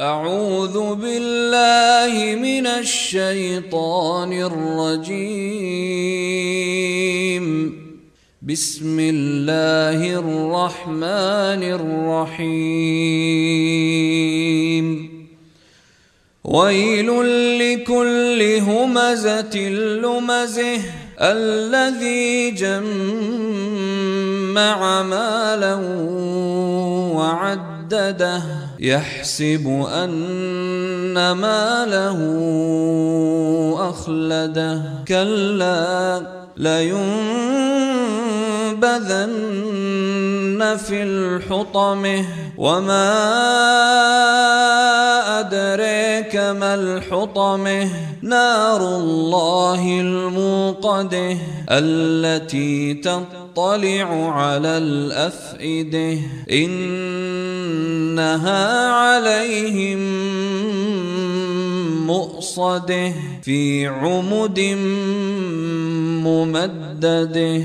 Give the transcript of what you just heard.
أعوذ بالله من الشيطان الرجيم. بسم الله الرحمن الرحيم. ويل لكل همزة لمزه. الذي جمع مالا وعدده يحسب أن ماله أخلده. كلا لينبذن في الحطمة. وما أدريك ما الحطمه نار الله الموقده التي تطلع على الأفئدة إنها عليهم مؤصده في عمد ممدده